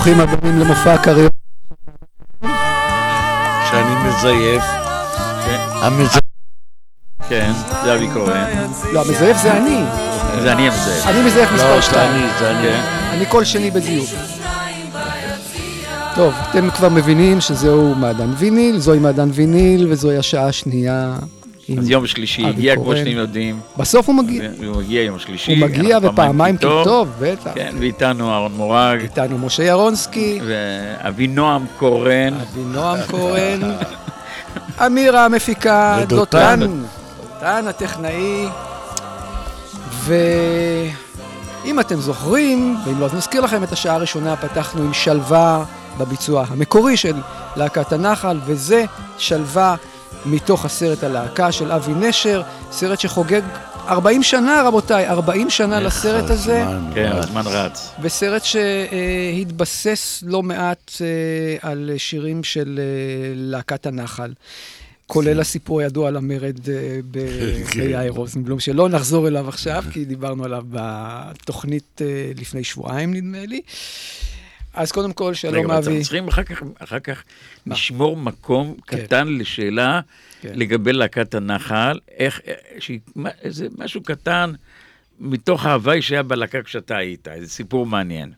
ברוכים הבאים למופע הקריירה. שאני מזייף. המזייף. כן, זה אבי כהן. לא, המזייף זה אני. זה אני המזייף. אני מזייף מספר לא, שתיים. זה אני, זה אני. אני כל שני בזיוף. טוב, אתם כבר מבינים שזהו מעדן ויניל, זוהי מעדן ויניל וזוהי השעה השנייה. אז יום שלישי אבי הגיע, כמו קורן. שאתם יודעים. בסוף הוא מגיע. הוא מגיע יום שלישי. הוא מגיע ופעמיים כי טוב. טוב, בטח. כן, ואיתנו אהרון מורג, איתנו משה ירונסקי, ואבינועם קורן. אבינועם כהן, אמירה המפיקה. דותן, דותן הטכנאי, ואם אתם זוכרים, ואם לא אז נזכיר לכם את השעה הראשונה פתחנו עם שלווה בביצוע המקורי של להקת הנחל, וזה שלווה מתוך הסרט הלהקה של אבי נשר, סרט שחוגג 40 שנה רבותיי, 40 שנה לסרט הזה. כן, הזמן רץ. וסרט שהתבסס לא מעט אה, על שירים של אה, להקת הנחל. כולל הסיפור הידוע על המרד אה, ב- ביאיר רוזנבלום, שלא נחזור אליו עכשיו, כי דיברנו עליו בתוכנית לפני שבועיים, נדמה לי. אז קודם כל, רגע, שלום אבל אנחנו אבי. צריכים אחר כך, אחר כך מה? לשמור מקום כן. קטן לשאלה כן. לגבי להקת הנחל, איך, אה, מה- איזה משהו קטן מתוך ההוואי שהיה בלהקה כשאתה היית, איזה סיפור מעניין.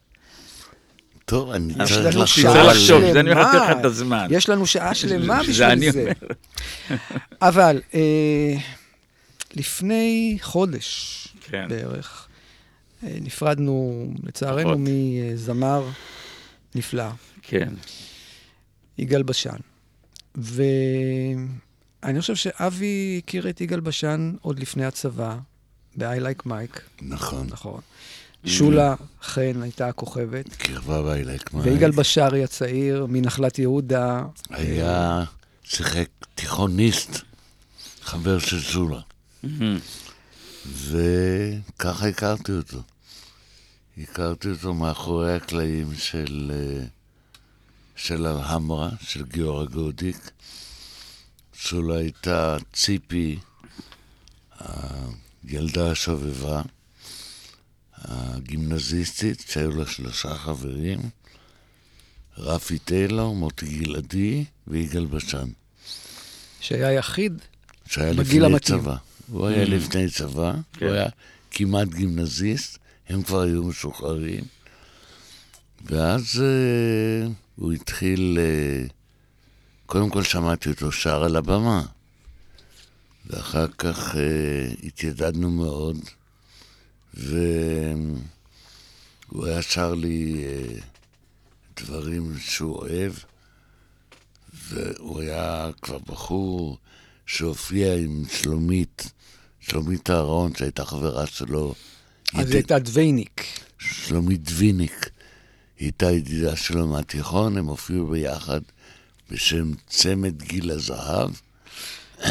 טוב, אני יש צריך לנו לחשוב. זה אני מחכה לך את הזמן. יש לנו שעה שלמה זה אני בשביל זה. אומר. אבל אה, לפני חודש כן. בערך, אה, נפרדנו, לצערנו, פחות. מזמר נפלא, כן. יגאל בשן. ואני חושב שאבי הכיר את יגאל בשן עוד לפני הצבא, ב-I Like Mike, נכון, נכון. שולה חן הייתה הכוכבת, קרבה ואילק מים. ויגאל בשארי הצעיר מנחלת יהודה. היה, שיחק תיכוניסט, חבר של זולה. וככה הכרתי אותו. הכרתי אותו מאחורי הקלעים של, אה, של אלהמרה, של גיורא גודיק. זולה הייתה ציפי, הילדה השובבה, הגימנזיסטית, שהיו לה שלושה חברים, רפי טיילור, מוטי גלעדי ויגאל בשן. שהיה יחיד, שהיה בגיל לפני המתאים. צבא. הוא היה לפני צבא, כן. הוא היה כמעט גימנזיסט, הם כבר היו משוחררים. ואז אה, הוא התחיל, אה, קודם כל שמעתי אותו שר על הבמה, ואחר כך אה, התיידדנו מאוד, והוא היה שר לי אה, דברים שהוא אוהב, והוא היה כבר בחור שהופיע עם שלומית, שלומית אהרון, שהייתה חברה שלו. אז היא הייתה דווייניק. שלומית ויניק. היא הייתה ידידה שלו מהתיכון, הם הופיעו ביחד בשם צמד גיל הזהב.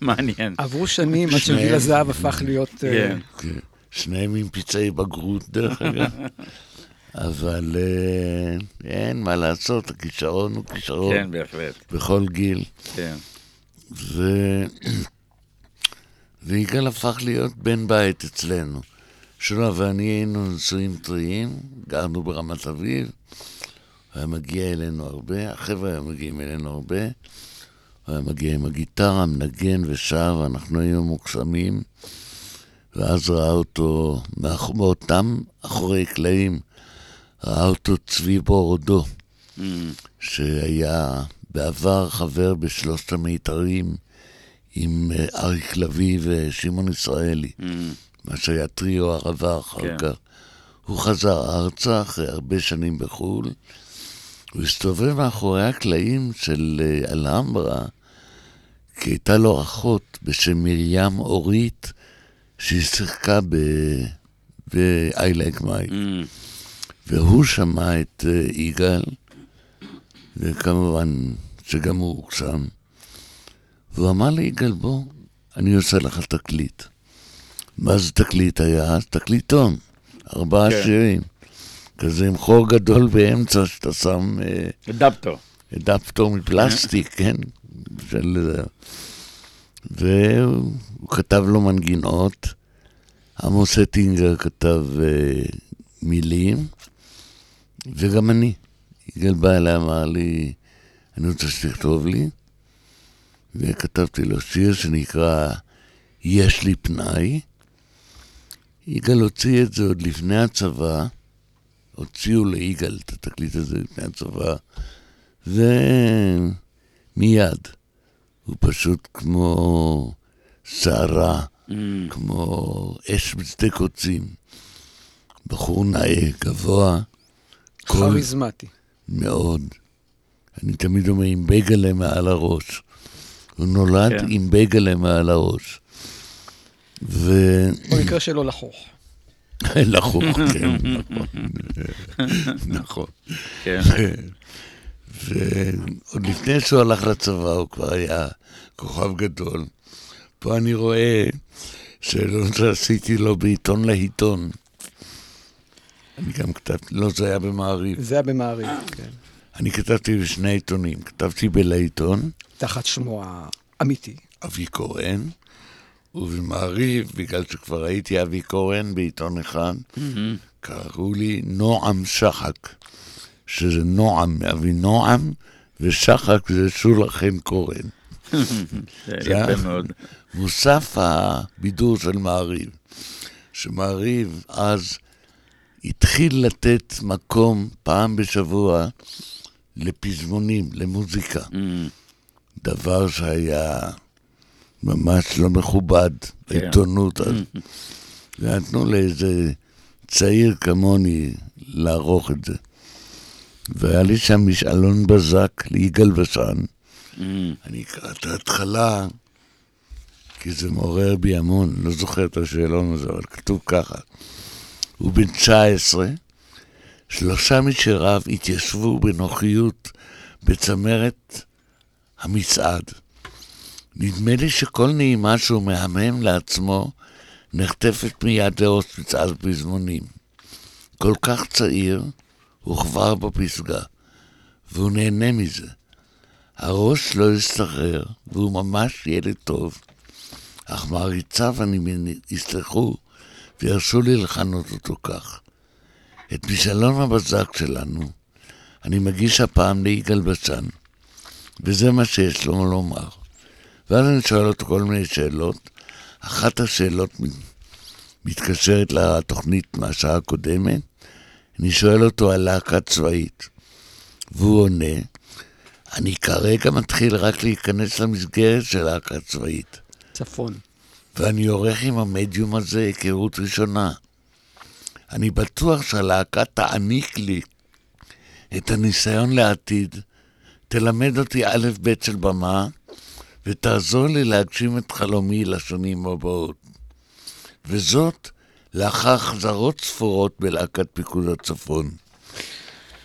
מעניין. עברו שנים עד. שגיל הזהב הפך להיות... אה, כן. כן. שניהם עם פצעי בגרות, דרך אגב. אבל אה, אין מה לעשות, הכישרון הוא כישרון כן, בהחלט. בכל גיל. כן. ויגאל הפך להיות בן בית אצלנו. שולה ואני היינו נשואים טריים, גרנו ברמת אביב, הוא היה מגיע אלינו הרבה, החבר'ה היו מגיעים אלינו הרבה, הוא היה מגיע עם הגיטרה, מנגן ושר, ואנחנו היינו מוקסמים, ואז ראה אותו, מאותם אחורי קלעים, ראה אותו צבי בורדו, Mm, שהיה בעבר חבר בשלושת המיתרים עם אה, אריק לביא ושמעון ישראלי, mm, מה שהיה טריו ערבה אחר כן. כך. הוא חזר ארצה אחרי הרבה שנים בחו"ל, הוא הסתובב מאחורי הקלעים של אה, אלהמברה, כי הייתה לו אחות בשם מרים אורית, שהיא שיחקה ב... ב-I like Mike. mm. והוא שמע את אה, יגאל, וכמובן שגם הוא הוקסם. והוא אמר לי, יגאל, בוא, אני עושה לך תקליט. מה זה תקליט היה? תקליטון, ארבעה כן. שירים. כזה עם חור גדול באמצע, שאתה שם אה, אדפטור. אדפטור מפלסטיק, כן? של... אה, והוא כתב לו מנגינות, עמוס אטינגר כתב אה, מילים, וגם אני. יגאל בא אליי, אמר לי, אני רוצה שתכתוב לי, וכתבתי לו שיר שנקרא יש לי פנאי. יגאל הוציא את זה עוד לפני הצבא, הוציאו ליגאל את התקליט הזה לפני הצבא, ומיד, הוא פשוט כמו סערה, Mm, כמו אש בשדה קוצים. בחור נאה, גבוה, כריזמטי. מאוד. אני תמיד אומר, עם בייגלה מעל הראש. הוא נולד כן. עם בייגלה מעל הראש. ו... במקרה שלו לחוך. לחוך, כן, נכון. נכון. כן. ועוד לפני שהוא הלך לצבא, הוא כבר היה כוכב גדול. פה אני רואה שאלות שעשיתי לו בעיתון לעיתון. אני גם כתבתי, לא, זה היה במעריב. זה היה במעריב, כן. אני כתבתי בשני עיתונים. כתבתי בלעיתון, תחת שמו האמיתי. אבי קורן, ובמעריב, בגלל שכבר הייתי אבי קורן בעיתון אחד, קראו לי נועם שחק, שזה נועם מאבי נועם, ושחק זה שולה חן קורן. זה יפה מאוד. מוסף הבידור של מעריב, שמעריב אז התחיל לתת מקום פעם בשבוע לפזמונים, למוזיקה. Mm, דבר שהיה ממש לא מכובד כן. בעיתונות אז. ונתנו לאיזה צעיר כמוני לערוך את זה. והיה לי שם משאלון בזק ליגאל בשן. mm, אני אקרא את ההתחלה, כי זה מעורר בי המון, לא זוכר את השאלון הזה, אבל כתוב ככה. הוא בן 19, שלושה משיריו התיישבו בנוחיות בצמרת המצעד. נדמה לי שכל נעימה שהוא מהמם לעצמו נחטפת מיד לאוס מצעד פזמונים. כל כך צעיר, הוא כבר בפסגה, והוא נהנה מזה. הראש לא יסתחרר, והוא ממש ילד טוב. אך מעריציו אני מני- יסלחו וירשו לי לכנות אותו כך. את משאלון הבזק שלנו אני מגיש הפעם ליגאל בשן, וזה מה שיש לו לומר. ואז אני שואל אותו כל מיני שאלות. אחת השאלות מת- מתקשרת לתוכנית מהשעה הקודמת. אני שואל אותו על להקה צבאית, והוא עונה, אני כרגע מתחיל רק להיכנס למסגרת של להקה צבאית, צפון. ואני עורך עם המדיום הזה היכרות ראשונה. אני בטוח שהלהקה תעניק לי את הניסיון לעתיד, תלמד אותי א' ב' של במה, ותעזור לי להגשים את חלומי לשנים הבאות. וזאת לאחר חזרות ספורות בלהקת פיקוד הצפון.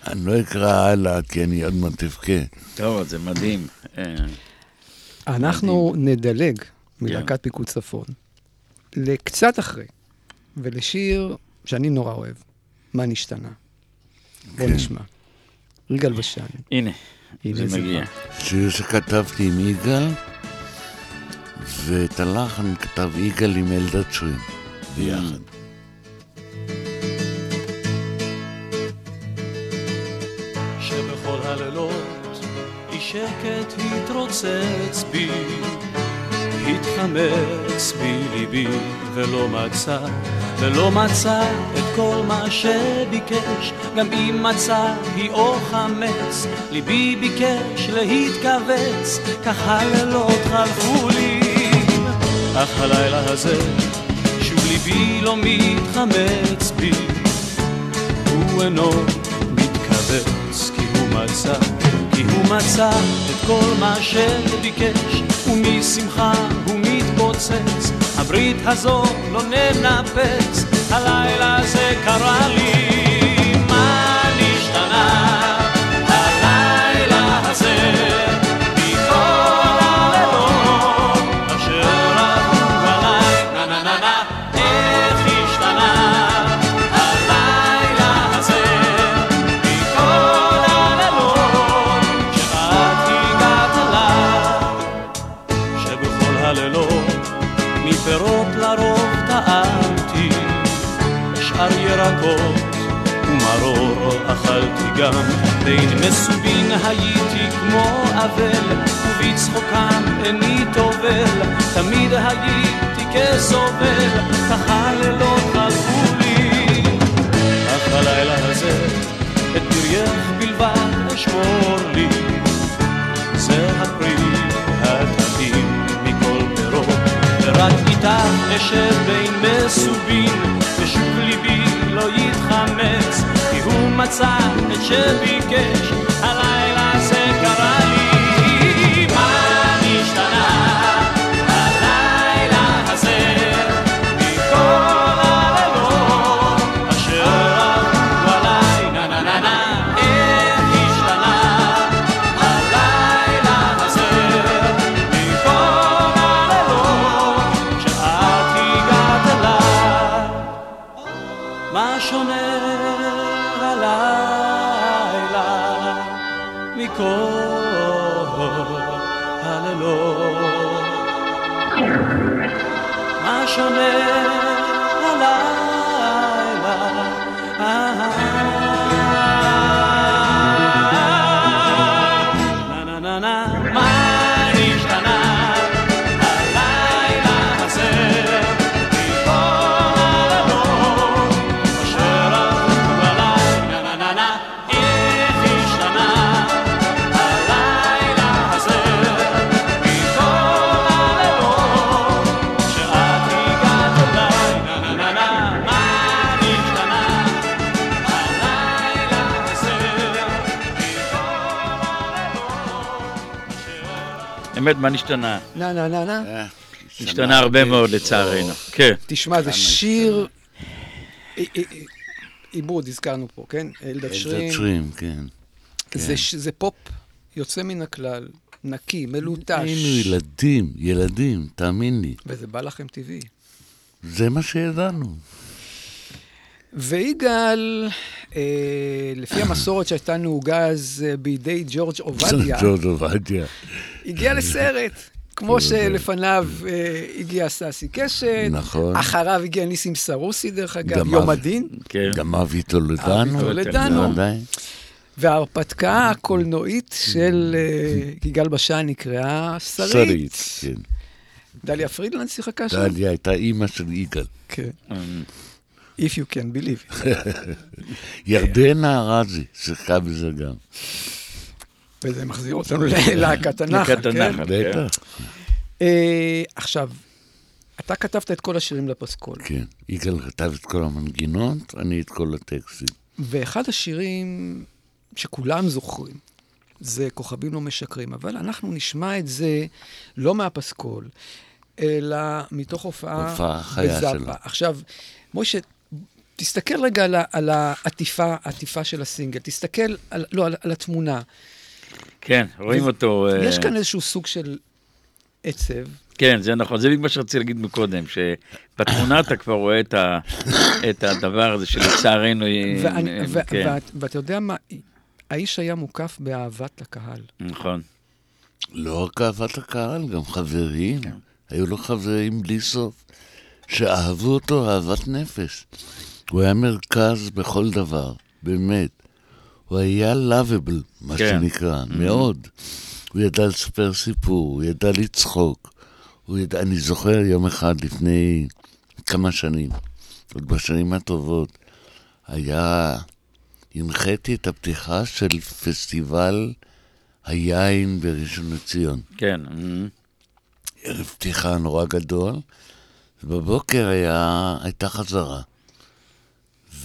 אני לא אקרא הלאה, כי אני עוד מעט אבכה. טוב, זה מדהים. אה, אנחנו נדלג מלהקת פיקוד צפון לקצת אחרי, ולשיר שאני נורא אוהב, מה נשתנה. בוא כן. נשמע. יגאל בשן. הנה זה מגיע. שיר שכתבתי עם יגאל, ואת הלחן כתב יגאל עם אלדד שרים, ביחד. שקט התרוצץ בי, התחמץ בי ליבי ולא מצא, ולא מצא כל מה שביקש, גם אם מצא היא או חמץ, ליבי ביקש להתכווץ, כך הלילות חלפו לי, אך הלילה הזה שוב ליבי לא מתחמץ בי, הוא אינו מתכווץ כי הוא מצא, כי הוא מצא את כל מה שביקש, ומשמחה הוא מתפוצץ, הברית הזו לא ננפץ, הלילה הזה קרה לי, גם, בין מסובין הייתי כמו אבל, ובצחוקם איני טובל, תמיד הייתי כסובל, כך הלילות חלפו לי. אך הלילה הזה את פרייך בלבד אשמור לי, זה הפרי הטעים מכל פירות, ורק איתך אשב בין מסובין, ושוב ליבי לא הוא מצא את שביקש, הלילה זה קרה באמת, מה נשתנה? נה נה נה נה. אה, השתנה הרבה מאוד לצערנו. כן. תשמע, זה שיר... עיבוד, הזכרנו פה, כן? אלדד אלדד שרים. שרים, כן. זה ש- זה פופ יוצא מן הכלל, נקי, מלוטש. היינו ילדים, ילדים, תאמין לי. וזה בא לכם טבעי. זה מה שידענו. ויגאל, אה, לפי המסורת שהייתה נהוגה אז אה, בידי ג'ורג' עובדיה, ג'ורג' עובדיה. הגיע לסרט. כמו שלפניו אה, הגיע ססי קשת, נכון. אחריו הגיע ניסים סרוסי, דרך אגב, גבי עמדין, כן. גם אבי טולדנו. אבי טולדנו. בוודאי. וההרפתקה הקולנועית של אה, יגאל בשן נקראה שרית. שרית, כן. דליה פרידלנד שיחקה שם? דליה הייתה אימא של יגאל. כן. If you can believe. it. ירדנה ארזי שיחקה בזה גם. וזה מחזיר אותנו הנחל, להקת כן? הנחל. בטח. אה, עכשיו, אתה כתבת את כל השירים לפסקול, כן. יגאל כתב את כל המנגינות, אני את כל הטקסטים. ואחד השירים שכולם זוכרים, זה כוכבים לא משקרים, אבל אנחנו נשמע את זה לא מהפסקול, אלא מתוך הופעה הופעה חיה בזאפה. שלו. עכשיו, משה, תסתכל רגע על, על העטיפה, העטיפה של הסינגל, תסתכל, על, לא, על, על התמונה. כן, רואים אותו. אה, יש כאן איזשהו סוג של עצב, כן, זה נכון, זה בדיוק מה שרציתי להגיד מקודם, שבתמונה אתה כבר רואה את ה- את הדבר הזה שלצערנו... אה, ואני, אה, ו, כן, ואת, ואתה יודע מה, האיש היה מוקף באהבת הקהל. נכון. לא רק אהבת הקהל, גם חברים. היו לו חברים בלי סוף, שאהבו אותו אהבת נפש. הוא היה מרכז בכל דבר, באמת. הוא היה לאביבל, מה כן. שנקרא, מאוד. הוא ידע לספר סיפור, הוא ידע לצחוק. הוא ידע, אני זוכר יום אחד לפני כמה שנים, עוד בשנים הטובות, היה, הנחיתי את הפתיחה של פסטיבל היין בראשון לציון. כן. אמ, ערב פתיחה נורא גדול, ובבוקר היה, הייתה חזרה.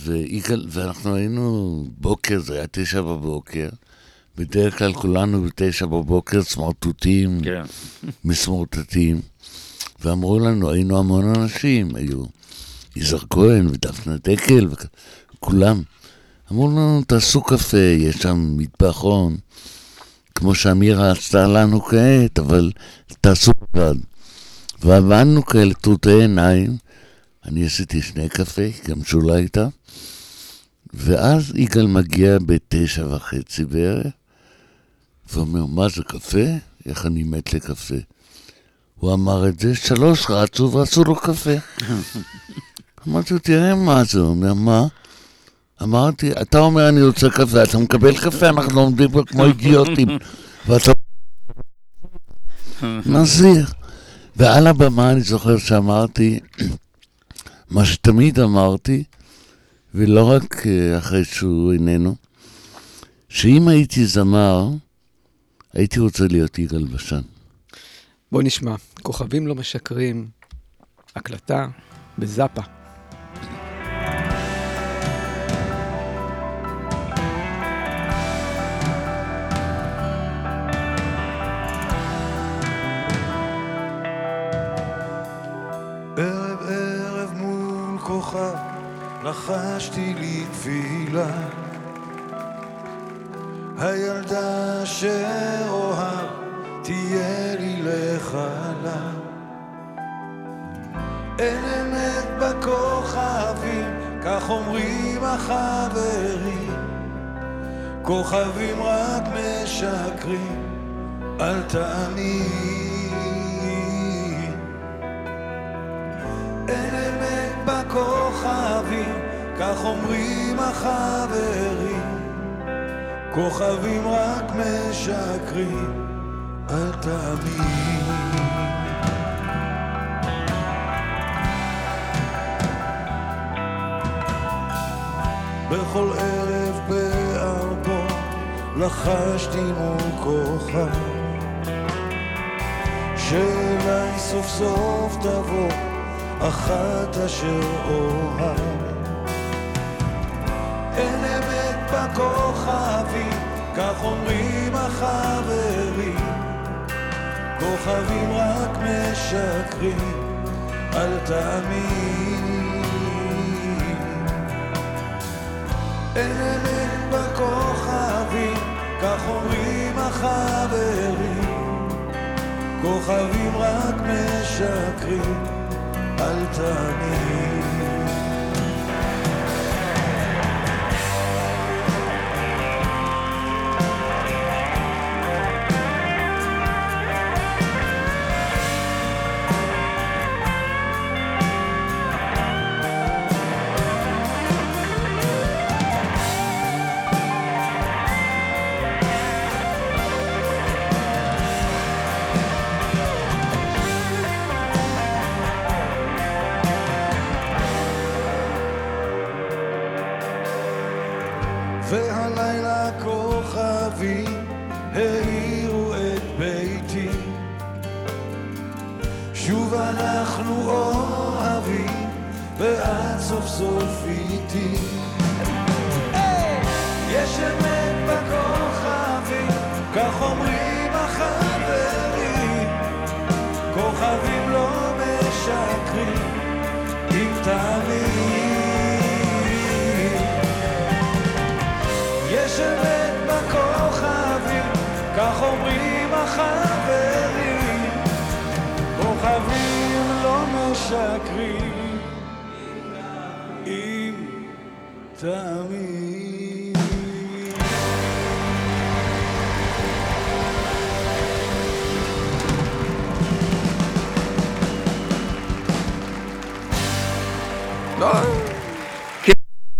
ויגאל, ואנחנו היינו, בוקר, זה היה תשע בבוקר, בדרך כלל כולנו בתשע בבוקר סמרטוטים, כן. מסמורטטים, ואמרו לנו, היינו המון אנשים, היו יזהר כהן ודפנה דקל וכולם. אמרו לנו, תעשו קפה, יש שם מטבחון, כמו שאמירה עשתה לנו כעת, אבל תעשו לבד. ועבדנו כאלה טרוטי עיניים, אני עשיתי שני קפה, גם שולה הייתה, ואז יגאל מגיע בתשע וחצי בערך, ואומר, מה זה קפה? איך אני מת לקפה. הוא אמר את זה, שלוש רצו ועשו לו קפה. אמרתי לו, תראה מה זה, הוא אומר, מה? אמרתי, אתה אומר אני רוצה קפה, אתה מקבל קפה, אנחנו עומדים פה כמו אידיוטים. ואתה... מזהיר. ועל הבמה אני זוכר שאמרתי מה שתמיד אמרתי, ולא רק אה, אחרי שהוא איננו, שאם הייתי זמר, הייתי רוצה להיות יגאל בשן. בוא נשמע, כוכבים לא משקרים, הקלטה בזאפה. לחשתי לי תפילה. הילדה שאוהב תהיה לי לחלה. אין אמת בכוכבים כך אומרים החברים. כוכבים רק משקרים אל תאמין אומרים החברים. כוכבים רק משקרים, אל תאמין. בכל ערב בארבו לחשתי מול כוכב שאליי סוף סוף תבוא אחת אשר אוהב. כך אומרים החברים. כוכבים רק משקרים, אל תאמין. אין אמת בכוכבים, כך אומרים החברים. כוכבים רק משקרים, אל תאמין.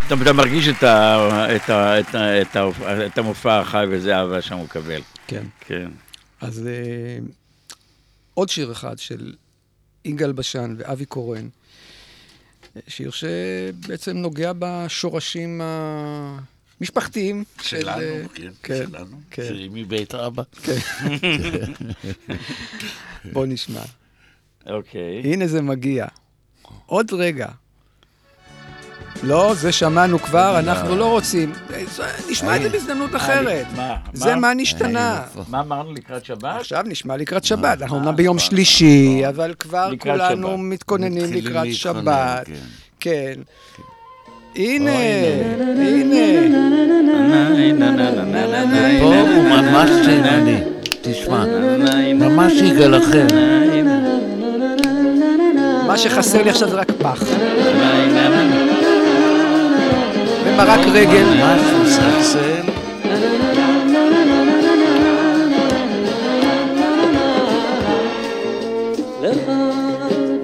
אתה, אתה מרגיש את, ה, את, ה, את, ה, את, ה, את המופע החי וזה אהבה שם הוא מקבל. כן. כן. אז אה, עוד שיר אחד של יגאל בשן ואבי קורן, אה, שיר שבעצם נוגע בשורשים המשפחתיים. של, שלנו, אה, כן, כן, שלנו. כן. שירים מבית אבא. בוא נשמע. אוקיי. הנה זה מגיע. עוד רגע. לא, זה שמענו כבר, אנחנו לא רוצים. אה, נשמע את זה בהזדמנות אחרת. זה מה? נשתנה. מה אמרנו לקראת שבת? עכשיו נשמע לקראת שבת, אנחנו אומנם ביום שלישי, אבל כבר כולנו. מתכוננים לקראת שבת. כן. כן. הנה, הנה. פה הוא ממש תימני. תשמע, ממש יגאל אחר. מה שחסר לי עכשיו זה רק פח. ומרק רגל.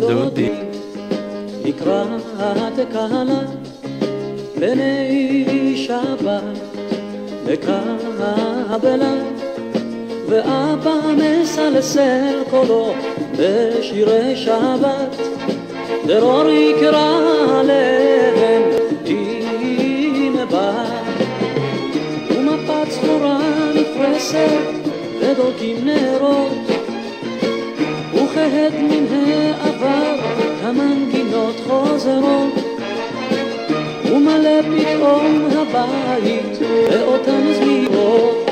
דודי לקראת קהלה בני שבת ואבא מסלסל קולו בשירי שבת. דרור יקרא לבן נפרסת ודולקים נרות וכהד מן העבר המנגינות חוזרות. ומלא פתאום הבית באותן זמירות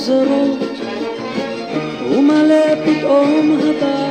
חוזרות ומלא פתאום הבית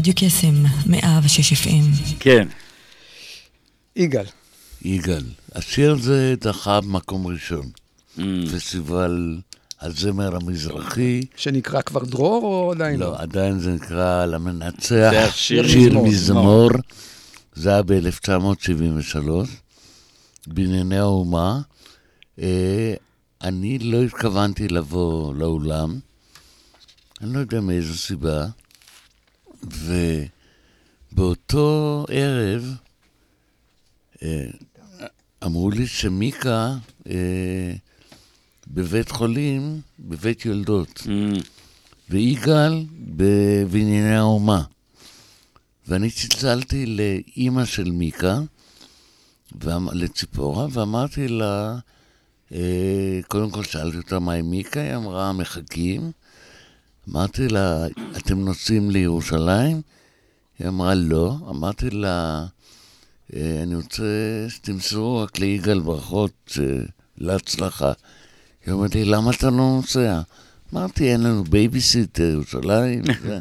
רדיו קסם, 106 FM. כן. יגאל. יגאל. השיר הזה זכה במקום ראשון. Mm. פסטיבל הזמר המזרחי. שנקרא כבר דרור או עדיין לא, עדיין זה נקרא למנצח זה השיר שיר מזמור. מזמור. זה היה ב-1973, בענייני האומה. אה, אני לא התכוונתי לבוא לאולם, אני לא יודע מאיזו סיבה, ובאותו ערב אה, אמרו לי שמיקה אה, בבית חולים, בבית יולדות. Mm. ויגאל ב- בענייני האומה. ואני צלצלתי לאימא של מיקה, לציפורה, ואמרתי לה, אה, קודם כל שאלתי אותה מה עם מיקה, היא אמרה, מחכים. אמרתי לה, אתם נוסעים לירושלים? היא אמרה, לא. אמרתי לה, "אה, אני רוצה שתמסרו רק ליגאל ברכות אה, להצלחה. היא אומרת לי, למה אתה לא נוסע? אמרתי, אין לנו בייביסיטר, ירושלים. זה."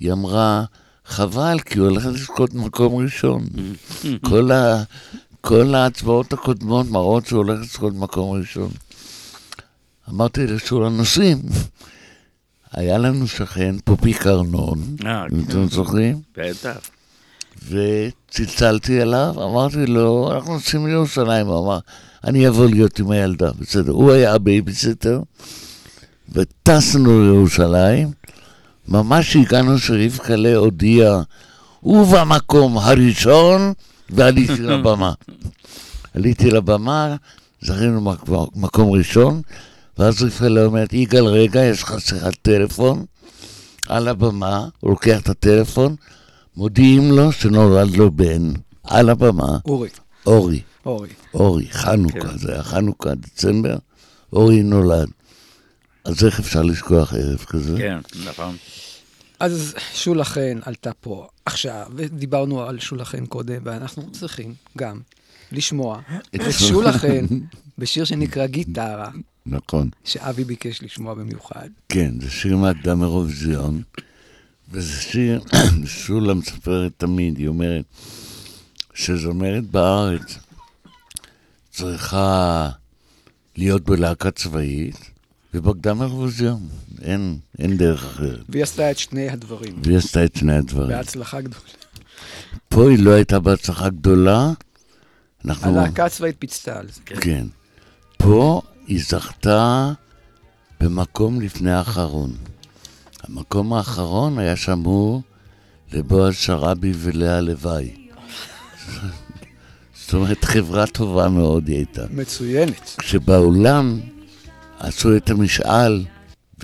היא אמרה, חבל, כי הוא הולך לזכות במקום ראשון. כל, ה, כל ההצבעות הקודמות מראות שהוא הולך לזכות במקום ראשון. אמרתי לשולה, נוסעים. היה לנו שכן, פופיק ארנון, אה, אם אתם זוכרים? בטח. וצלצלתי אליו, אמרתי לו, אנחנו נוסעים לירושלים, הוא אמר, אני אבוא להיות עם הילדה, בסדר. הוא היה הבייביסיטר, וטסנו לירושלים, ממש הגענו שרבקה לה הודיע, ובמקום הראשון, ועליתי לבמה. עליתי לבמה, זכינו מקום ראשון, ואז רבקה לה אומרת, יגאל, רגע, יש לך שיחת טלפון על הבמה, הוא לוקח את הטלפון, מודיעים לו שנולד לו בן, על הבמה, אורי. אורי, אורי. אורי, חנוכה, כן. זה היה חנוכה, דצמבר, אורי נולד. אז איך אפשר לשכוח ערב כזה? כן, נכון. אז שולה חן עלתה פה עכשיו, ודיברנו על שולה חן קודם, ואנחנו צריכים גם לשמוע את שולה חן בשיר שנקרא גיטרה, נכון. שאבי ביקש לשמוע במיוחד. כן, זה שיר מהקדם אירוויזיון, וזה שיר, שולה מספרת תמיד, היא אומרת, שזמרת בארץ צריכה להיות בלהקה צבאית, ובקדם אירוויזיון, אין, אין דרך אחרת. והיא עשתה את שני הדברים, והיא עשתה את שני הדברים. בהצלחה גדולה. פה היא לא הייתה בהצלחה גדולה, אנחנו... הלהקה הצבאית פיצתה על זה. כן. פה היא זכתה במקום לפני האחרון. המקום האחרון היה שמור לבועז שראבי ולאה לוואי. זאת אומרת, חברה טובה מאוד היא הייתה. מצוינת. כשבעולם עשו את המשאל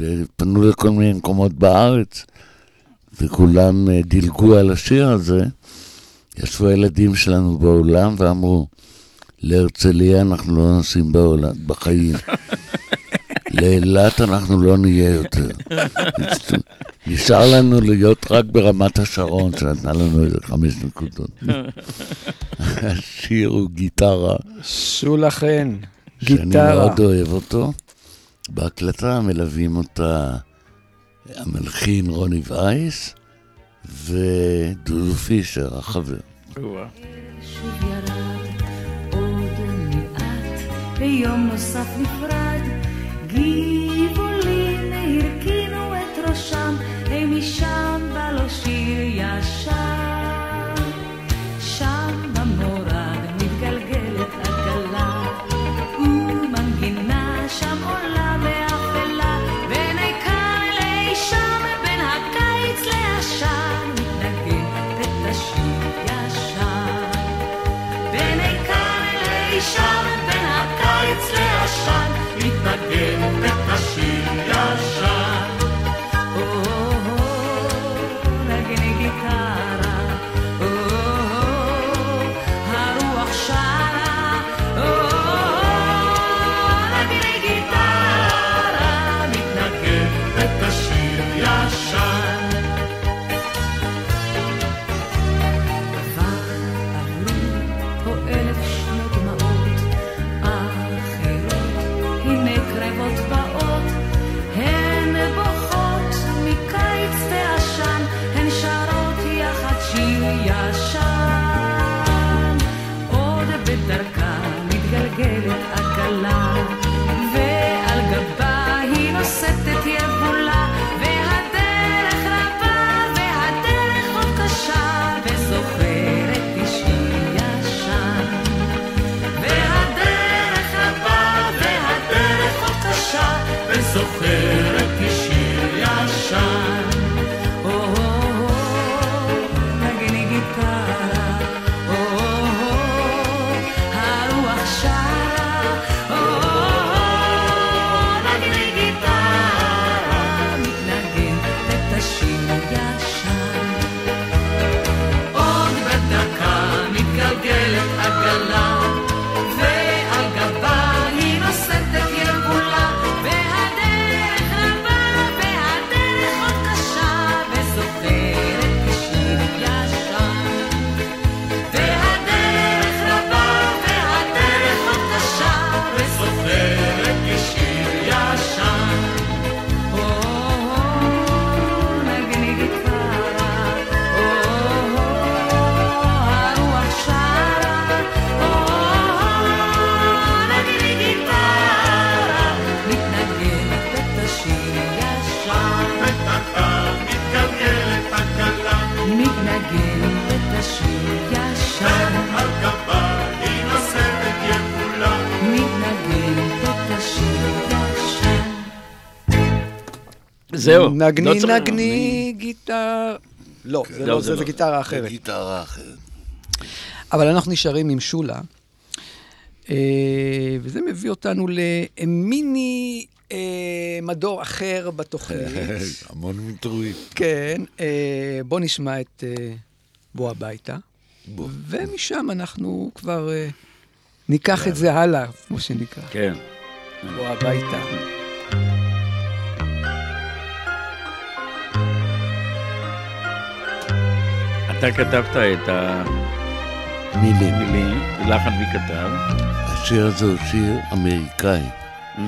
ופנו לכל מיני מקומות בארץ, וכולם אה, דילגו על השיר הזה, ישבו הילדים שלנו באולם ואמרו, להרצליה אנחנו לא נוסעים בעולם, בחיים. לאילת אנחנו לא נהיה יותר. נשאר לנו להיות רק ברמת השרון, שנתנה לנו איזה חמש נקודות. השיר הוא גיטרה. שולה חן, שאני גיטרה. מאוד אוהב אותו. בהקלטה מלווים אותה המלחין רוני וייס ודודו פישר, החבר. ביום נוסף נפרד, גבעולים הרכינו את ראשם, הם משם בא לו שיר ישר. נגני, צריך- נגני, גיטר... לא, זה לא, לא, זה זה לא. זה גיטרה אחרת. גיטרה אחרת. אבל אנחנו נשארים עם שולה, אה, וזה מביא אותנו למיני אה, מדור אחר בתוכנית. המון מתרועים. כן, אה, בוא נשמע את בוא הביתה, בוא. ומשם אנחנו כבר ניקח את זה הלאה, כמו שנקרא. כן. בוא הביתה. אתה כתבת את מילים. המילים, לחן מי כתב? השיר הזה הוא שיר אמריקאי. Mm,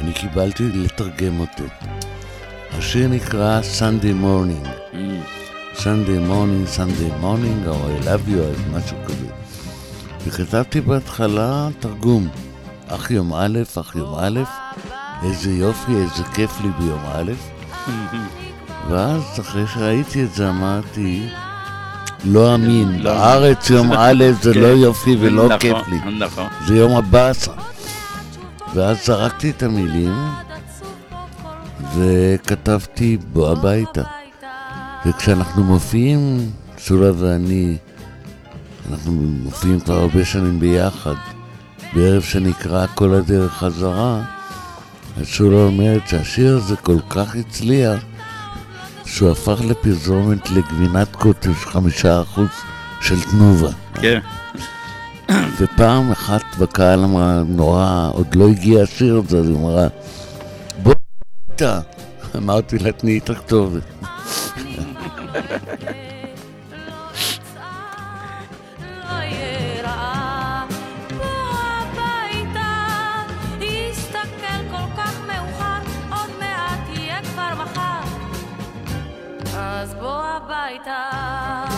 אני קיבלתי לתרגם אותו. השיר נקרא Sunday Morning. mm. Sunday morning, Sunday morning, או I love you, או משהו כזה. וכתבתי בהתחלה תרגום. אח יום א', אח יום א', איזה יופי, איזה כיף לי ביום א'. ואז אחרי שראיתי את זה אמרתי, לא אמין, לא בארץ יום א' זה כן. לא יופי ולא נכון, כיף לי. נכון. זה יום הבאסה. ואז זרקתי את המילים וכתבתי בוא הביתה. וכשאנחנו מופיעים, שולה ואני, אנחנו מופיעים כבר הרבה שנים ביחד, בערב שנקרא כל הדרך חזרה, אז שולה אומרת שהשיר הזה כל כך הצליח, שהוא הפך לפרסומת לגבינת קוטג' חמישה אחוז של תנובה. כן. ופעם אחת בקהל אמרה, נורא, עוד לא הגיע השיר הזה, אז היא אמרה, בוא איתה. אמרתי לה, תני את הכתובת. אז בוא הביתה.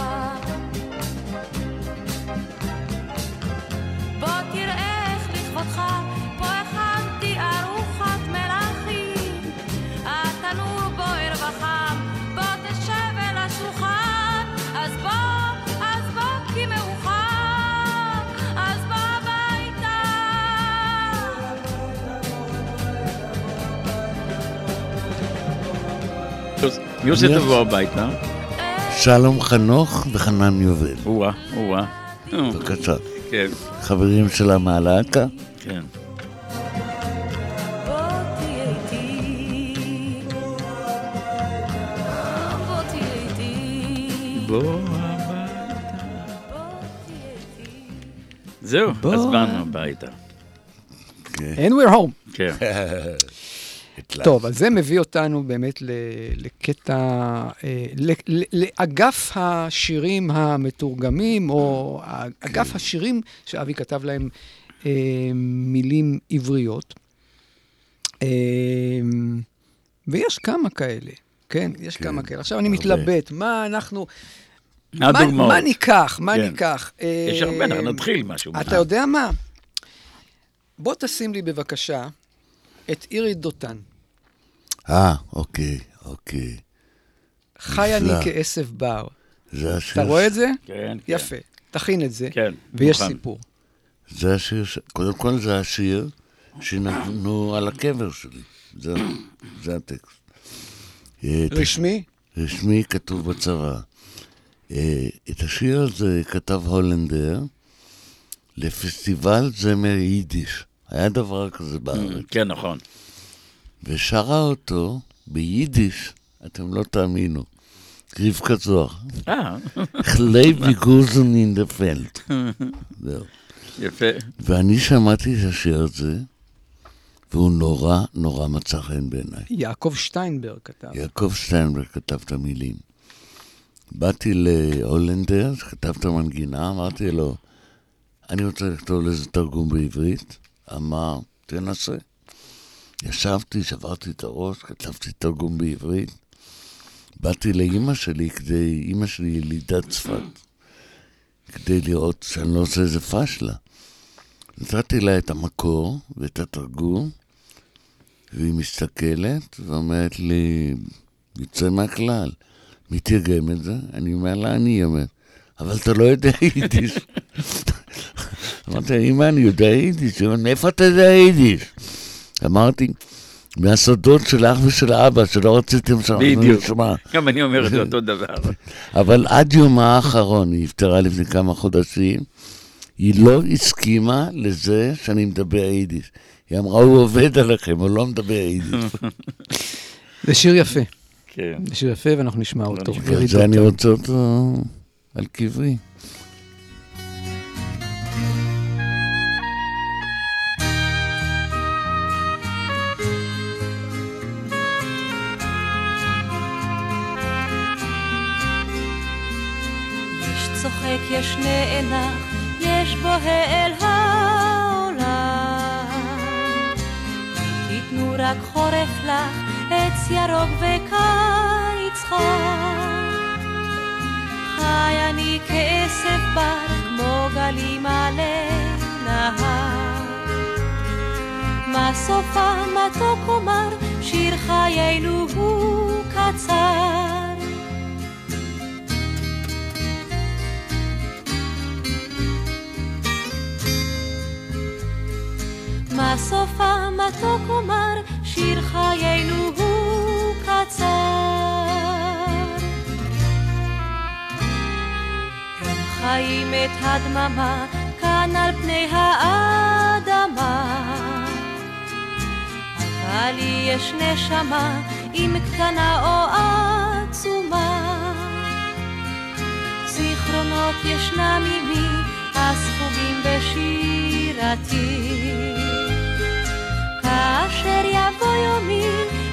מי עושה את. הבוא הביתה? שלום חנוך וחנן יובל. או-אה, או-אה. בבקשה. כן, חברים שלה מהלהקה. כן. בוא הביתה. זהו. אז באנו הביתה. And we're home. כן. טוב, אז זה מביא אותנו באמת לקטע, אה, לאגף השירים המתורגמים, או אגף השירים שאבי כתב להם אה, מילים עבריות. אה, ויש כמה כאלה, כן? יש כמה כאלה. עכשיו אני. מתלבט, מה אנחנו... הדוגמאות? מה ניקח? מה כן. ניקח? יש הרבה, נתחיל משהו. אתה יודע מה? בוא תשים לי בבקשה את אירית דותן. אה, אוקיי, אוקיי. חי אני. כעשב בר. זה השיר... אתה רואה את זה? כן, כן. יפה. תכין את זה, כן, ויש מוכן. סיפור. זה השיר ש... קודם כל זה השיר שנתנו על הקבר שלי. זהו, זה הטקסט. אה, רשמי? רשמי כתוב בצבא. אה, את השיר הזה כתב הולנדר לפסטיבל זמר יידיש. היה דבר כזה בארץ. כן, נכון. ושרה אותו ביידיש, אתם לא תאמינו, רבקה זוהר. אה, חלייבי גוזן אין דה פלט. זהו. יפה. ואני שמעתי את השיר הזה, והוא נורא נורא מצא חן בעיניי. יעקב שטיינברג כתב. יעקב שטיינברג כתב את המילים. באתי להולנדר, שכתב את המנגינה, אמרתי לו, אני רוצה לכתוב לזה תרגום בעברית. אמר, תנסה. ישבתי, שברתי את הראש, כתבתי תרגום בעברית. באתי לאימא שלי כדי, אימא שלי ילידת צפת, כדי לראות שאני לא עושה איזה פשלה. נתתי לה את המקור ואת התרגום, והיא מסתכלת ואומרת לי, יוצא מהכלל, מי תרגם את זה? אני אומר לה, אני אומר, אבל אתה לא יודע יידיש. אמרתי אמא, אני יודע יידיש. היא אומרת, מאיפה אתה יודע יידיש? אמרתי, מהסודות של אח ושל אבא, שלא רציתם שאנחנו בדיוק. נשמע. גם אני אומר את זה אותו דבר. אבל עד יומה האחרון, היא נפטרה לפני כמה חודשים, היא לא הסכימה לזה שאני מדבר יידיש. היא אמרה, הוא עובד עליכם, הוא לא מדבר יידיש. זה שיר יפה. כן. זה שיר יפה, ואנחנו נשמע אותו. נשמע. ואת זה אני רוצה אותו על קברי. יש נאנח, יש בוהה אל העולם. תיתנו רק חורף לך, עץ ירוק וקיץ חם. חי אני כעשב בר, כמו גלים עלי נהר. מה סופה מתוק אומר, שיר חיינו הוא קצר. סופה מתוק אומר, שיר חיינו הוא קצר. הם חיים את הדממה כאן על פני האדמה. אבל לי יש נשמה, אם קטנה או עצומה. זיכרונות ישנם עימי, הספוגים בשירתי. šeria vojomi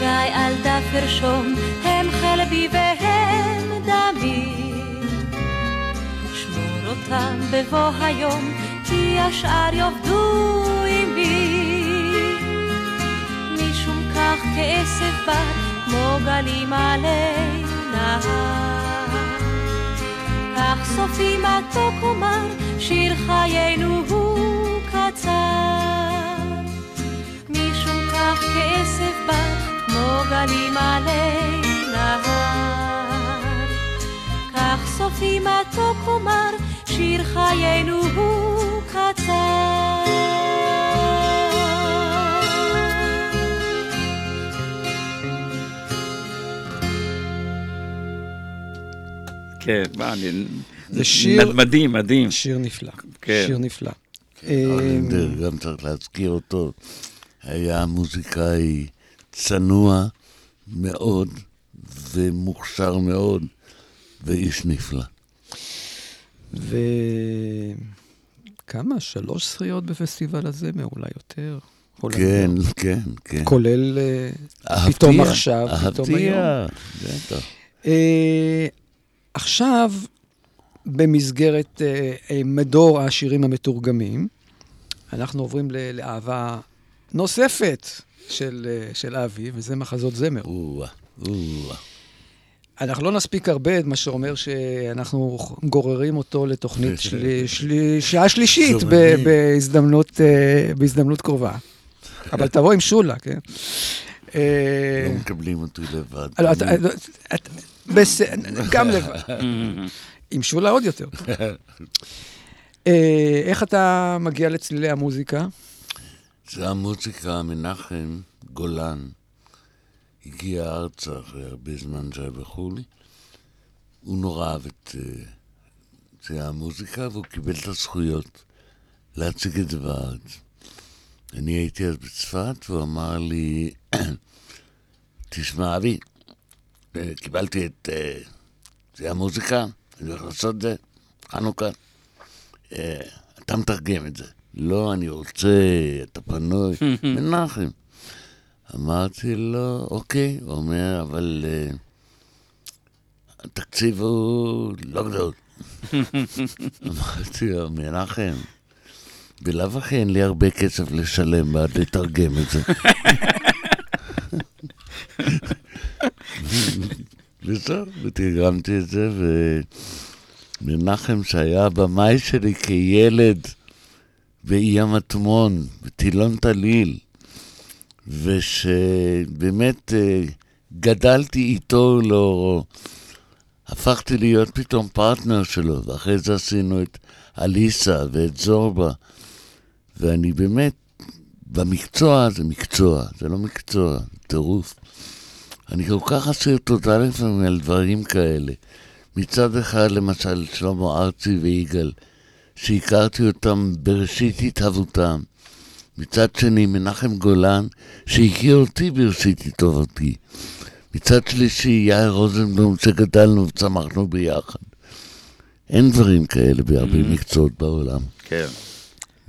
שיריי על דף ארשום, הם חלבי והם דמי. שמור אותם בבוא היום, כי השאר יאבדו עימי. משום כך כעשב בר, כמו גלים עלי נהר. כך סופי מתוק אומר, שיר חיינו הוא קצר. משום כך כעשב כמו גלים עלי נהר. כך סופי מתוק אומר, שיר חיינו הוא קצר. כן, מה, אני... זה שיר- מדהים, מדהים. שיר נפלא. כן. שיר נפלא. ארלינדר, גם צריך להזכיר אותו, היה מוזיקאי צנוע מאוד ומוכשר מאוד, ואיש נפלא. וכמה? שלוש זכיות בפסטיבל הזמר, אולי יותר. כן. כן, כן. כולל אה, אהבתיה, פתאום עכשיו, פתאום היום. אהבתיה, בטח. אה, עכשיו, במסגרת אה, אה, מדור השירים המתורגמים, אנחנו עוברים לאהבה נוספת של, אה, של אבי, וזה מחזות זמר. או-אה, או-אה. אנחנו לא נספיק הרבה, מה שאומר שאנחנו גוררים אותו לתוכנית של, של, שעה שלישית ב. בהזדמנות, אה, בהזדמנות קרובה. אבל תבוא עם שולה, כן? אה, לא מקבלים אותי לבד. לא, בס- גם לבד. עם שולה עוד יותר. איך אתה מגיע לצלילי המוזיקה? זה המוזיקה, מנחם גולן הגיע ארצה אחרי הרבה זמן שהיה בחו"ל. הוא נורא אהב את אה, זה המוזיקה, והוא קיבל את הזכויות להציג את זה בארץ. אני הייתי אז בצפת, והוא אמר לי, תשמע, אבי, אה, קיבלתי את אה, זה המוזיקה, אני הולך לעשות את זה, חנוכה. אתה מתרגם את זה. לא, אני רוצה, אתה פנוי. מנחם. אמרתי לו, אוקיי. הוא אומר, אבל uh, התקציב הוא לא גדול. אמרתי לו, מנחם, בלאו הכי אין לי הרבה כסף לשלם בעד לתרגם את זה. וזהו, ותרגמתי את זה, ומנחם שהיה הבמאי שלי כילד באי המטמון, בטילון טליל, ושבאמת אה, גדלתי איתו לאורו. הפכתי להיות פתאום פרטנר שלו, ואחרי זה עשינו את אליסה ואת זורבה, ואני באמת, במקצוע זה מקצוע, זה לא מקצוע, טירוף. אני כל כך אסיר תודה לפעמים על דברים כאלה. מצד אחד, למשל, שלמה ארצי ויגאל, שהכרתי אותם בראשית התהוותם. מצד שני, מנחם גולן, שהכיר אותי בראשית התהוותי. מצד שלישי, יאיר רוזנבלום, שגדלנו וצמחנו ביחד. אין דברים כאלה בהרבה מקצועות בעולם. כן.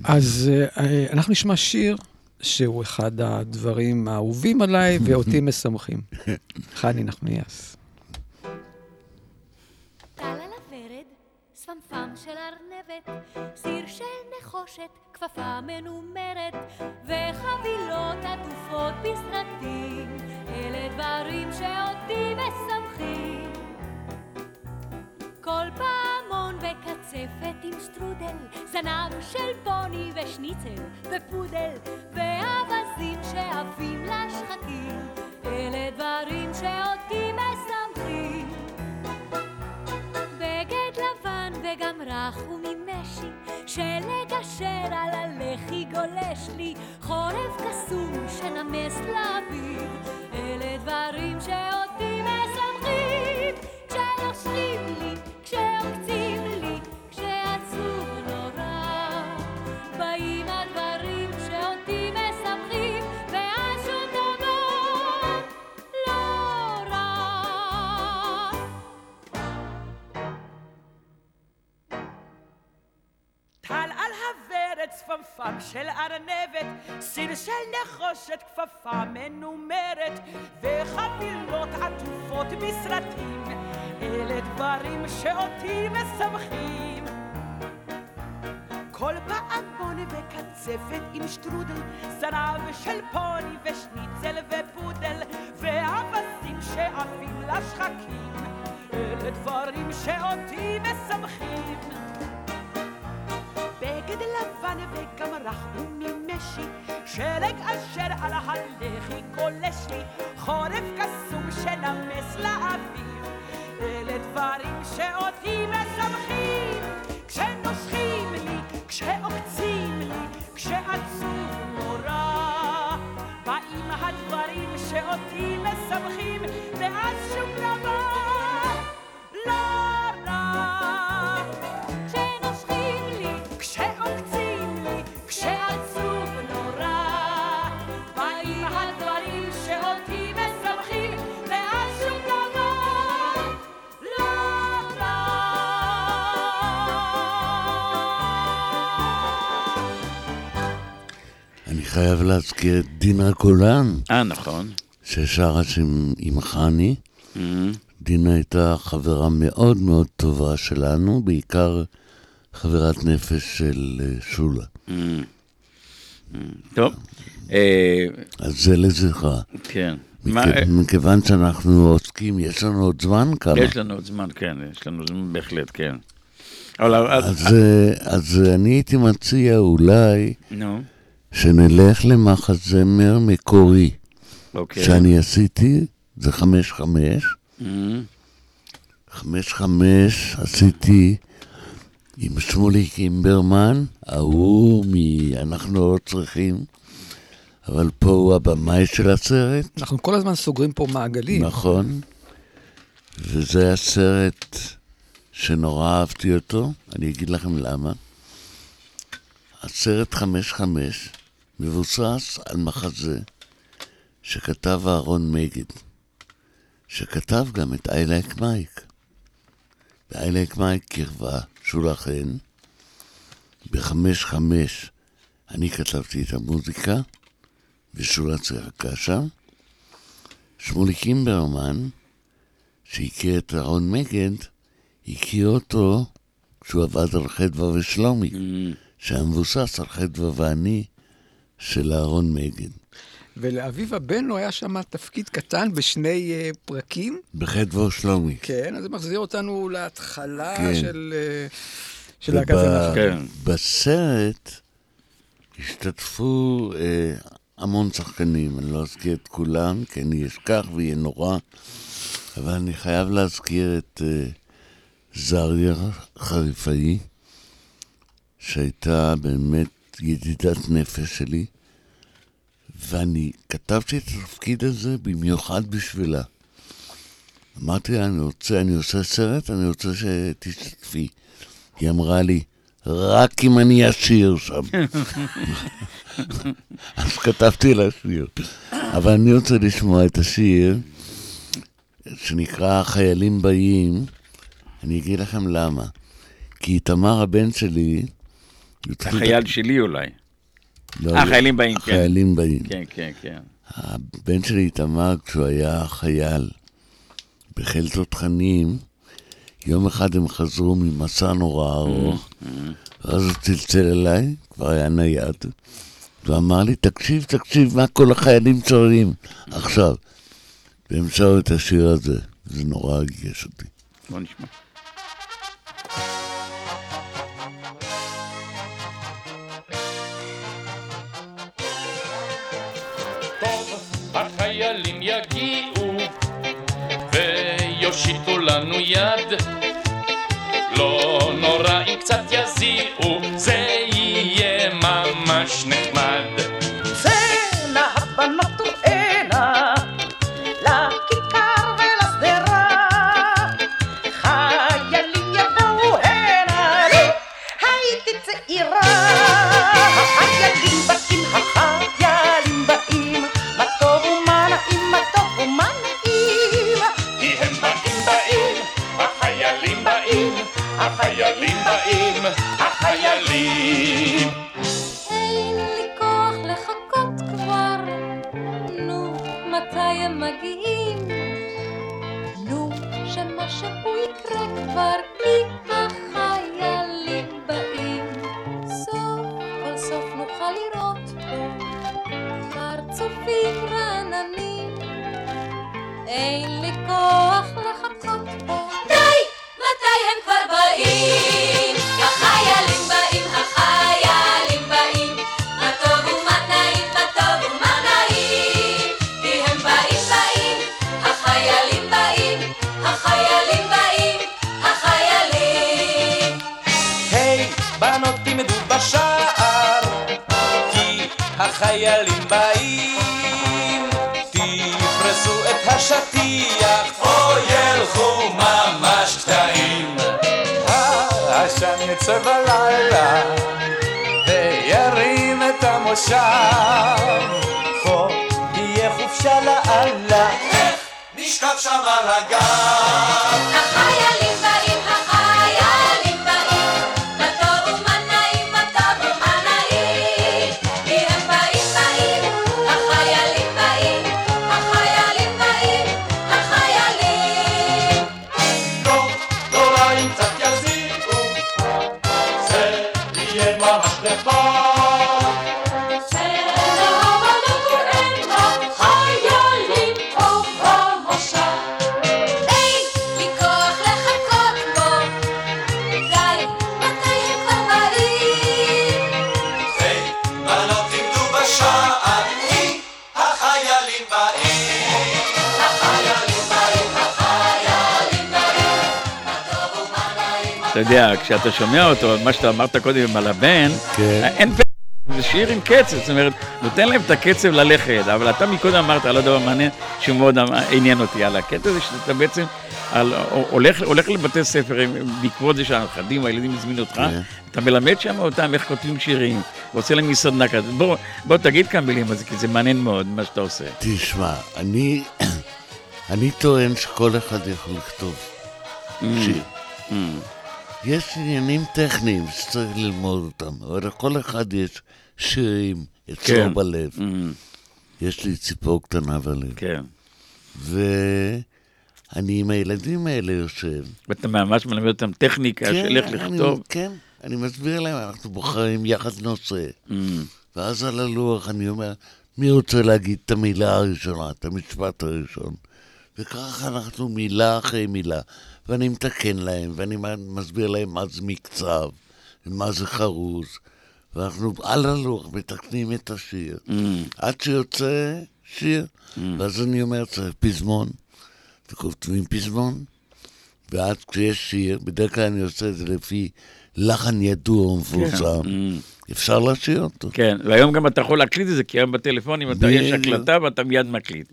אז אה, אנחנו נשמע שיר שהוא אחד הדברים האהובים עליי ואותי משמחים. חני נחמיאס. שפמפם של ארנבת, סיר של נחושת, כפפה מנומרת, וחבילות עטופות בסרטים, אלה דברים שאותי משמחים. כל פעמון וקצפת עם שטרודל, זנב של פוני ושניצל ופודל, ואווזים שעפים לשחקים, אלה דברים שאותי משמחים. וגם רך וממשי, שלגשר על הלחי גולש לי, חורף קסום שנמס לאוויר, אלה דברים שאותי משמחים. כשנושרים לי, כשעוקצים לי, כשעצוב נורא, צפמפם של ארנבת, סיר של נחושת כפפה מנומרת, וחבילות עטופות בסרטים, אלה דברים שאותי משמחים. כל פעמון וקצפת עם שטרודל, זנב של פוני ושניצל ופודל, ואווזים שעפים לשחקים, אלה דברים שאותי משמחים. בגד לבן וגם רך וממשי, שלג אשר על הלחי גולש לי, חורף קסום שנמס לאוויר, אלה דברים שאותי משמחים, כשנושכים לי, כשעוקצים לי, כשעצוב נורא, באים הדברים שאותי משמחים, ואז שום דבר לא רע. חייב להזכיר את דינה גולן, אה, נכון. ששרה עם, עם חני. Mhm. דינה הייתה חברה מאוד מאוד טובה שלנו, בעיקר חברת נפש של אה, שולה. Mhm. Mhm. טוב. אה, אז זה לזכרה. כן. מכיוון שאנחנו עוסקים, יש לנו עוד זמן כמה. יש לנו עוד זמן, כן, יש לנו זמן בהחלט, כן. אה, אז אני הייתי מציע אולי נו, שנלך למחזמר מקורי אוקיי. שאני עשיתי, זה חמש חמש. Mhm. חמש חמש עשיתי עם שמוליק אימברמן, ההוא מ"אנחנו לא צריכים", אבל פה הוא הבמאי של הסרט, אנחנו כל הזמן סוגרים פה מעגלים. נכון, וזה היה סרט שנורא אהבתי אותו, אני אגיד לכם למה. הסרט חמש חמש מבוסס על מחזה שכתב אהרון מגד, שכתב גם את I like Mike. ו-I like Mike קרבה שולה חן. בחמש חמש אני כתבתי את המוזיקה, ושולה צחקה שם. שמולי קימברמן, שהכיר את אהרון מגד, הכיר אותו כשהוא עבד על חדווה ושלומי, Mhm. שהיה מבוסס על חדווה ואני של אהרון מגד. ולאביבה בנו היה שם תפקיד קטן בשני אה, פרקים. בחדוו שלומי. כן, אז זה מחזיר אותנו להתחלה כן. של... אה, של להקת הנחל. כן. בסרט השתתפו אה, המון שחקנים, אני לא אזכיר את כולם, כי אני אשכח ויהיה נורא, אבל אני חייב להזכיר את אה, זריה חריפאי, שהייתה באמת ידידת נפש שלי, ואני כתבתי את התפקיד הזה במיוחד בשבילה. אמרתי לה, אני רוצה, אני עושה סרט, אני רוצה שתשתתפי. היא אמרה לי, רק אם אני אשיר שם. אז כתבתי לה שיר. אבל אני רוצה לשמוע את השיר שנקרא "החיילים באים". אני אגיד לכם למה. כי איתמר הבן שלי... החייל שלי אולי. לא, אה, החיילים באים, כן. החיילים באים. כן, כן, כן. הבן שלי איתמר, כשהוא היה חייל בחיל תותחנים, יום אחד הם חזרו ממסע נורא ארוך, ואז הוא צלצל אליי, כבר היה נייד, ואמר לי, תקשיב, תקשיב, מה כל החיילים צוערים עכשיו. והם שרו את השיר הזה, זה נורא ריגש אותי. בוא נשמע. C-O אין המושב. פה תהיה חופשה לאללה, איך נשכב שם על הגב. החיילים יודע, כשאתה שומע אותו, מה שאתה אמרת קודם על הבן, כן. אין פ... זה שיר עם קצב, זאת אומרת, נותן להם את הקצב ללכת, אבל אתה מקודם אמרת על הדבר מעניין שמאוד עניין אותי, על הקטע הזה שאתה בעצם על, הולך, הולך לבתי ספר בעקבות זה שהנכדים, הילדים הזמינו אותך, כן. אתה מלמד שם אותם איך כותבים שירים, ועושה להם מסדנה כזאת. בוא, בוא תגיד כמה מילים על זה, כי זה מעניין מאוד מה שאתה עושה. תשמע, אני, אני טוען שכל אחד יכול לכתוב שיר. Mm. יש עניינים טכניים שצריך ללמוד אותם, אבל לכל אחד יש שירים אצלו כן. בלב. Mm, יש לי ציפור קטנה בלב. כן. ואני עם הילדים האלה יושב. ואתה ממש מלמד אותם טכניקה של איך אני- לכתוב. כן, אני מסביר להם, אנחנו בוחרים יחד נושא. Mm, ואז על הלוח אני אומר, מי רוצה להגיד את המילה הראשונה, את המשפט הראשון. וככה אנחנו מילה אחרי מילה. ואני מתקן להם, ואני מסביר להם מה זה מקצב, ומה זה חרוז. ואנחנו על הלוח מתקנים את השיר. Mm. עד שיוצא שיר, ואז אני אומר, צריך פזמון. וכותבים פזמון, ואז כשיש שיר, בדרך כלל אני עושה את זה לפי לחן ידוע ומפורסם, אפשר לשיר אותו. כן, והיום גם אתה יכול להקליט את זה, כי היום בטלפונים אתה יש. הקלטה ואתה מיד מקליט.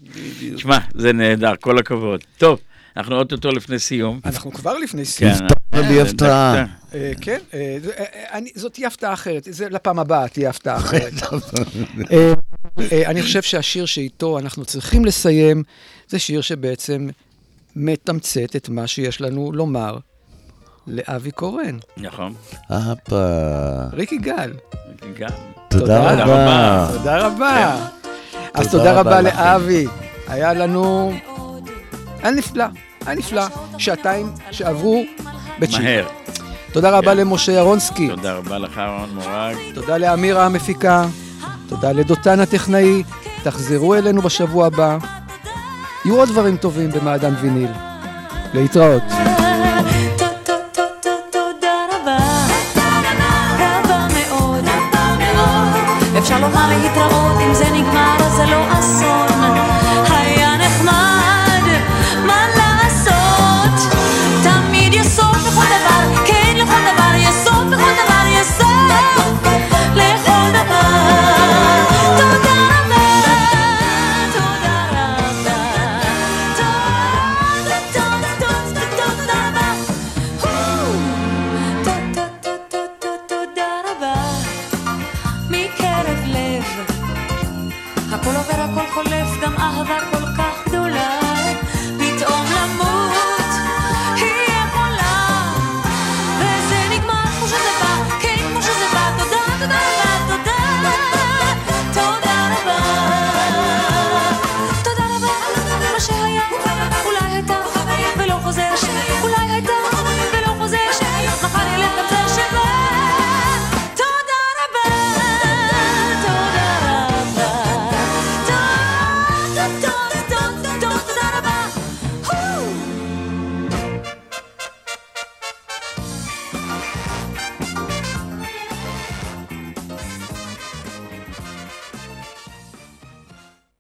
שמע, זה נהדר, כל הכבוד. טוב, אנחנו אוטוטו לפני סיום. אנחנו כבר לפני סיום. כן. הבטחת לי הפתעה. אה, כן, אה, זה- אה, אני- זאת תהיה הפתעה אחרת, זה לפעם הבאה תהיה הפתעה אחרת. אני חושב שהשיר שאיתו אנחנו צריכים לסיים, זה שיר שבעצם מתמצת את מה שיש לנו לומר לאבי קורן, נכון, הפה. ריקי גל. גם. תודה תודה רבה. תודה רבה. אז תודה רבה. לאבי. היה לנו... היה נפלא, היה נפלא. שעתיים שעברו בצ'יק. מהר. תודה רבה כן. למשה ירונסקי. תודה רבה לך, רון מורג. תודה לאמירה המפיקה, תודה לדותן הטכנאי, תחזרו אלינו בשבוע הבא. יהיו עוד דברים טובים במעדן ויניל. להתראות.